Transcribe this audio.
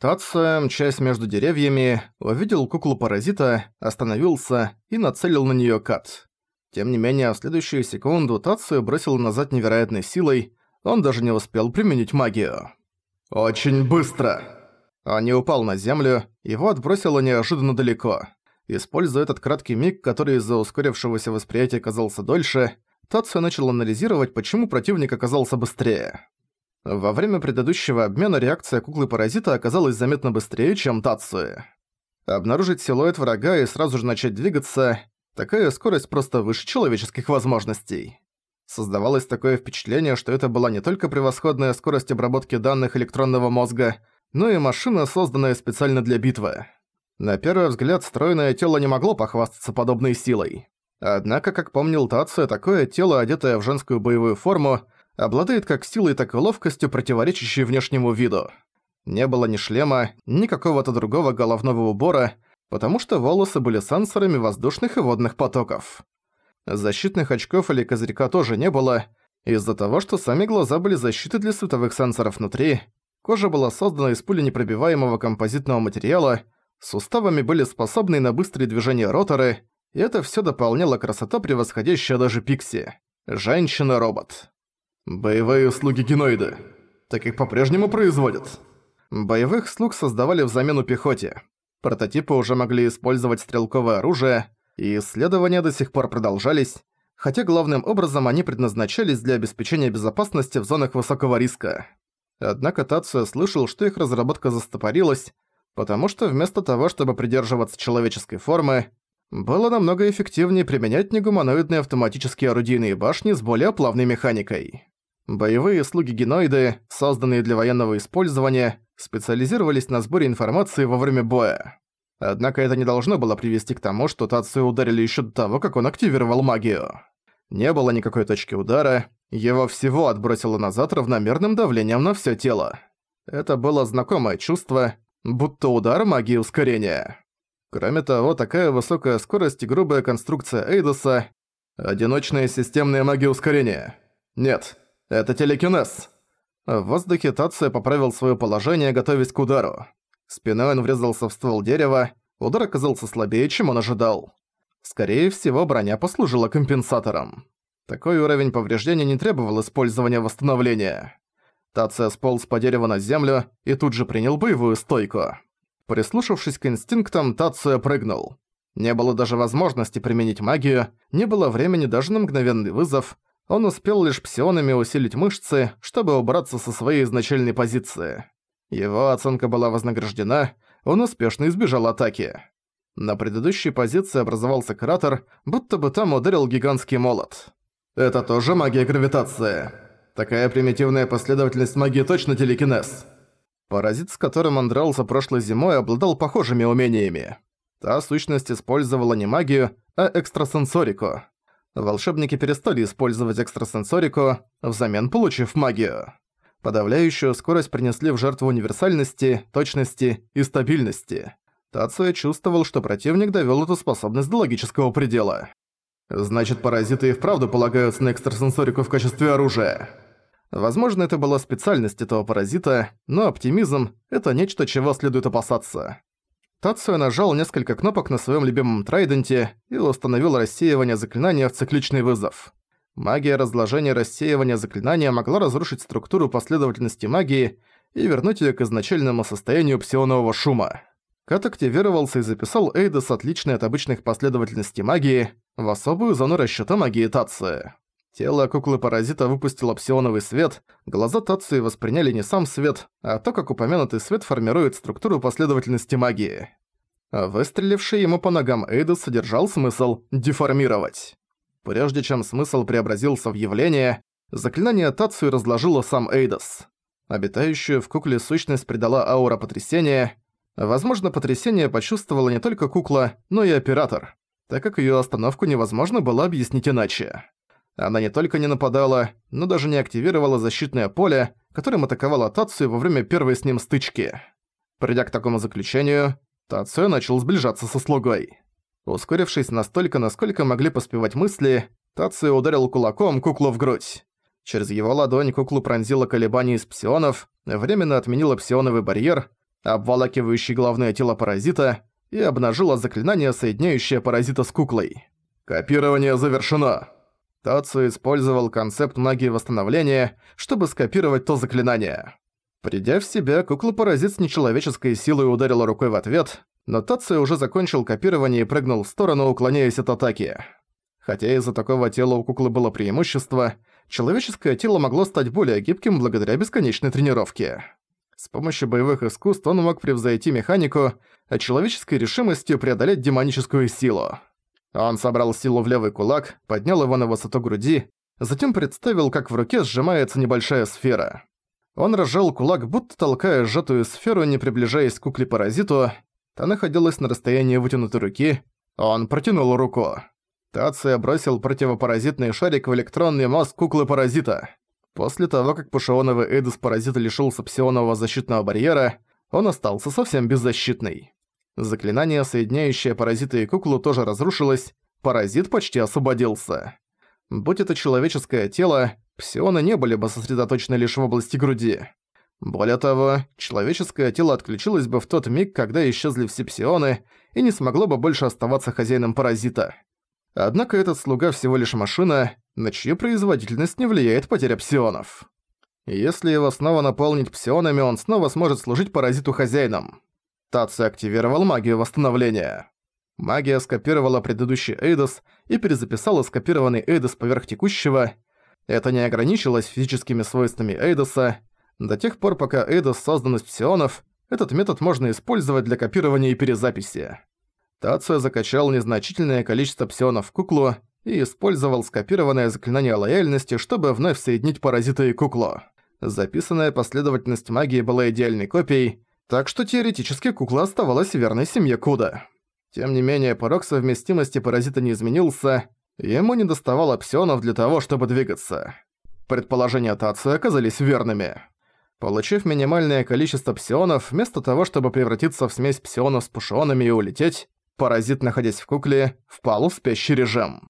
Тация, мчась между деревьями, увидел куклу-паразита, остановился и нацелил на неё кат. Тем не менее, в следующую секунду Тацию бросил назад невероятной силой, он даже не успел применить магию. «Очень быстро!» Он не упал на землю, его отбросило неожиданно далеко. Используя этот краткий миг, который из-за ускорившегося восприятия казался дольше, Тацию начал анализировать, почему противник оказался быстрее. Во время предыдущего обмена реакция куклы-паразита оказалась заметно быстрее, чем Тацию. Обнаружить силуэт врага и сразу же начать двигаться – такая скорость просто выше человеческих возможностей. Создавалось такое впечатление, что это была не только превосходная скорость обработки данных электронного мозга, но и машина, созданная специально для битвы. На первый взгляд, стройное тело не могло похвастаться подобной силой. Однако, как помнил Тация, такое тело, одетое в женскую боевую форму, обладает как силой, так и ловкостью, противоречащей внешнему виду. Не было ни шлема, ни какого-то другого головного убора, потому что волосы были сенсорами воздушных и водных потоков. Защитных очков или козырька тоже не было, из-за того, что сами глаза были защиты для световых сенсоров внутри, кожа была создана из пуленепробиваемого композитного материала, суставами были способны на быстрые движения роторы, и это всё дополняло красота, превосходящая даже Пикси. Женщина-робот. Боевые услуги геноиды. Так их по-прежнему производят. Боевых слуг создавали в замену пехоте. Прототипы уже могли использовать стрелковое оружие, и исследования до сих пор продолжались, хотя главным образом они предназначались для обеспечения безопасности в зонах высокого риска. Однако Тацуя слышал, что их разработка застопорилась, потому что вместо того, чтобы придерживаться человеческой формы, было намного эффективнее применять негуманоидные автоматические орудийные башни с более плавной механикой. Боевые слуги-геноиды, созданные для военного использования, специализировались на сборе информации во время боя. Однако это не должно было привести к тому, что Тацию ударили еще до того, как он активировал магию. Не было никакой точки удара, его всего отбросило назад равномерным давлением на все тело. Это было знакомое чувство, будто удар магии ускорения. Кроме того, такая высокая скорость и грубая конструкция Эйдоса – одиночная системная магия ускорения. Нет, это телекинез. В воздухе Тация поправил свое положение, готовясь к удару. Спиной он врезался в ствол дерева, удар оказался слабее, чем он ожидал. Скорее всего, броня послужила компенсатором. Такой уровень повреждения не требовал использования восстановления. Тация сполз по дереву на землю и тут же принял боевую стойку. Прислушавшись к инстинктам, Тация прыгнул. Не было даже возможности применить магию, не было времени даже на мгновенный вызов, он успел лишь псионами усилить мышцы, чтобы убраться со своей изначальной позиции. Его оценка была вознаграждена, он успешно избежал атаки. На предыдущей позиции образовался кратер, будто бы там ударил гигантский молот. Это тоже магия гравитации. Такая примитивная последовательность магии точно телекинез. Паразит, с которым он дрался прошлой зимой, обладал похожими умениями. Та сущность использовала не магию, а экстрасенсорику. Волшебники перестали использовать экстрасенсорику, взамен получив магию. Подавляющую скорость принесли в жертву универсальности, точности и стабильности. Тацуя чувствовал, что противник довёл эту способность до логического предела. Значит, паразиты и вправду полагаются на экстрасенсорику в качестве оружия. Возможно, это была специальность этого паразита, но оптимизм – это нечто, чего следует опасаться. Тацуя нажал несколько кнопок на своем любимом трайденте и установил рассеивание заклинания в цикличный вызов. Магия разложения рассеивания заклинания могла разрушить структуру последовательности магии и вернуть её к изначальному состоянию псионового шума. Кат активировался и записал Эйдос отличный от обычных последовательностей магии в особую зону расчёта магии Тации. Тело куклы-паразита выпустило псионовый свет, глаза Тации восприняли не сам свет, а то, как упомянутый свет формирует структуру последовательности магии. Выстреливший ему по ногам Эйдос содержал смысл «деформировать». Прежде чем смысл преобразился в явление, заклинание Тацию разложило сам Эйдос. Обитающую в кукле сущность придала аура потрясения. Возможно, потрясение почувствовала не только кукла, но и оператор, так как её остановку невозможно было объяснить иначе. Она не только не нападала, но даже не активировала защитное поле, которым атаковала Тацию во время первой с ним стычки. Придя к такому заключению, Тацию начал сближаться со слугой. Ускорившись настолько, насколько могли поспевать мысли, Тацию ударил кулаком куклу в грудь. Через его ладонь куклу пронзило колебание из псионов, временно отменила псионовый барьер, обволакивающий главное тело паразита, и обнажила заклинание, соединяющее паразита с куклой. «Копирование завершено!» Тацу использовал концепт магии восстановления, чтобы скопировать то заклинание. Придя в себя, кукла-паразит с нечеловеческой силой ударила рукой в ответ, но Тацу уже закончил копирование и прыгнул в сторону, уклоняясь от атаки. Хотя из-за такого тела у куклы было преимущество, человеческое тело могло стать более гибким благодаря бесконечной тренировке. С помощью боевых искусств он мог превзойти механику, а человеческой решимостью преодолеть демоническую силу. Он собрал силу в левый кулак, поднял его на высоту груди, затем представил, как в руке сжимается небольшая сфера. Он разжал кулак, будто толкая сжатую сферу, не приближаясь к кукле-паразиту. Та находилась на расстоянии вытянутой руки. Он протянул руку. Тация бросил противопаразитный шарик в электронный мозг куклы-паразита. После того, как пушионовый Эйдус паразита лишился псионового защитного барьера, он остался совсем беззащитный. Заклинание, соединяющее паразита и куклу, тоже разрушилось, паразит почти освободился. Будь это человеческое тело, псионы не были бы сосредоточены лишь в области груди. Более того, человеческое тело отключилось бы в тот миг, когда исчезли все псионы, и не смогло бы больше оставаться хозяином паразита. Однако этот слуга всего лишь машина, на чью производительность не влияет потеря псионов. Если его снова наполнить псионами, он снова сможет служить паразиту хозяином. Таци активировал магию восстановления. Магия скопировала предыдущий Эйдос и перезаписала скопированный Эйдос поверх текущего. Это не ограничилось физическими свойствами Эйдоса. До тех пор, пока Эйдос создан из псионов, этот метод можно использовать для копирования и перезаписи. Тацуя закачал незначительное количество псионов в куклу и использовал скопированное заклинание лояльности, чтобы вновь соединить паразита и куклу. Записанная последовательность магии была идеальной копией, так что теоретически кукла оставалась верной семье Куда. Тем не менее, порог совместимости паразита не изменился, ему не доставало псионов для того, чтобы двигаться. Предположения Тацию оказались верными. Получив минимальное количество псионов, вместо того, чтобы превратиться в смесь псионов с пушонами и улететь, Паразит, находясь в кукле, впал в спящий режим.